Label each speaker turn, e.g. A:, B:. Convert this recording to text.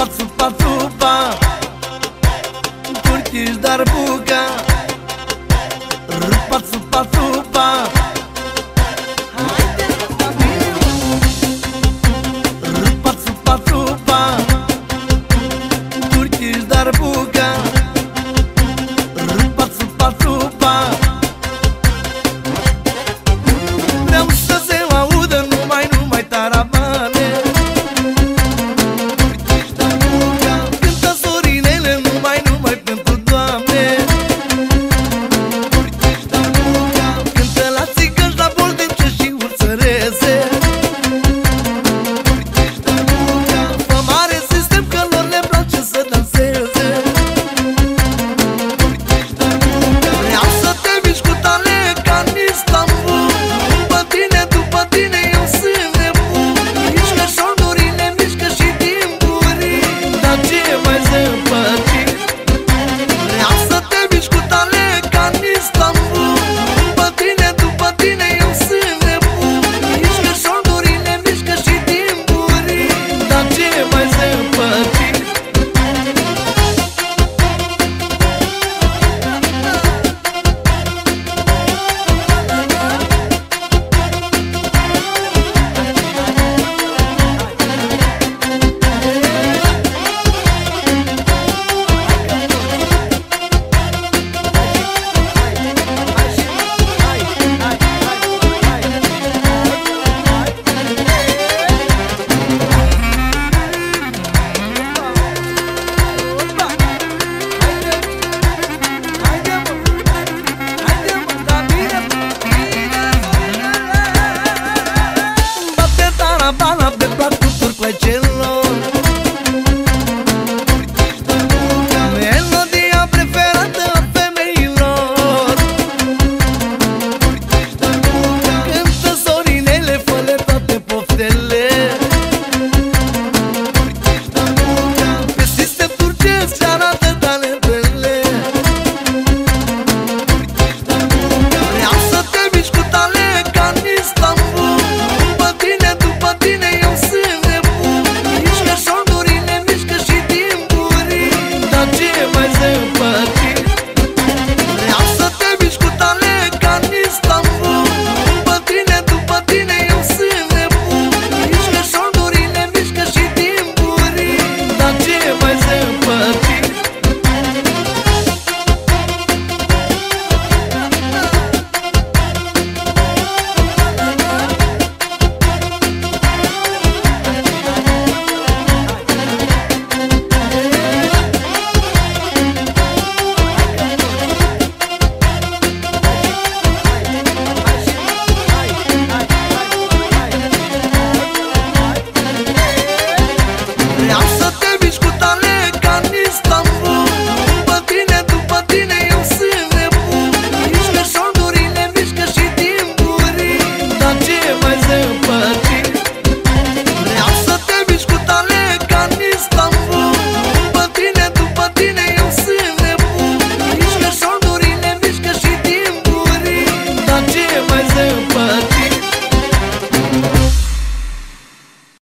A: Rupa, supa, supa Turkish darbuka Rupa, de bacuri plăcere I'm